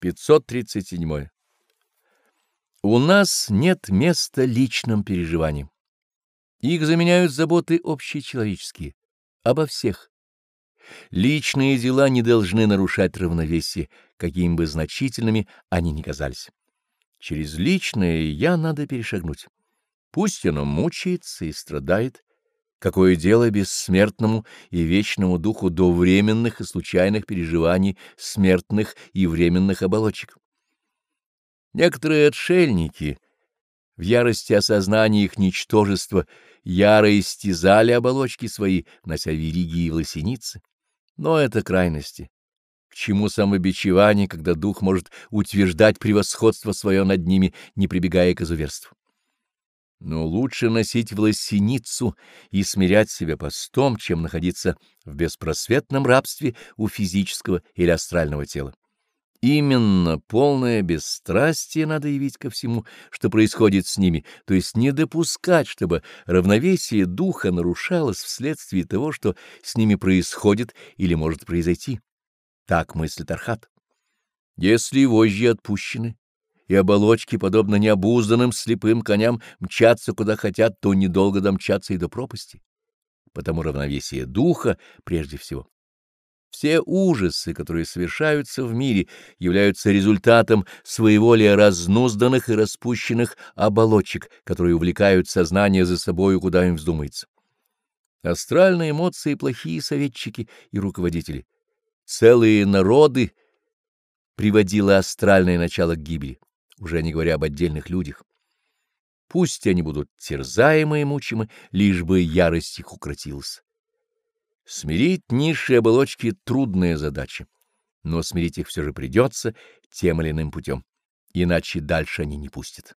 537. У нас нет места личным переживаниям. Их заменяют заботы общечеловеческие, обо всех. Личные дела не должны нарушать равновесие, какими бы значительными они ни казались. Через личное «я» надо перешагнуть. Пусть оно мучается и страдает, какое дело бессмертному и вечному духу до временных и случайных переживаний смертных и временных оболочек. Некоторые отшельники в ярости осознания их ничтожества яро истязали оболочки свои, нося вериги и власеницы. Но это крайности. К чему самобичевание, когда дух может утверждать превосходство свое над ними, не прибегая к изуверству? Но лучше носить власеницу и смирять себя постом, чем находиться в беспросветном рабстве у физического или астрального тела. Именно полное бесстрастие надо явить ко всему, что происходит с ними, то есть не допускать, чтобы равновесие духа нарушалось вследствие того, что с ними происходит или может произойти. Так мыслит Архат. Если вожжи отпущены, и оболочки, подобно необузданным слепым коням, мчатся куда хотят, то недолго домчатся и до пропасти. Потому равновесие духа прежде всего. Все ужасы, которые совершаются в мире, являются результатом своеволия разнузданных и распущенных оболочек, которые увлекают сознание за собою, куда им вздумается. Астральные эмоции — плохие советчики и руководители. Целые народы приводило астральное начало к гибели уже не говоря об отдельных людях. Пусть они будут терзаемы и мучимы, лишь бы ярость их укротилась. Смирить низшие оболочки — трудная задача, но смирить их все же придется тем или иным путем, иначе дальше они не пустят.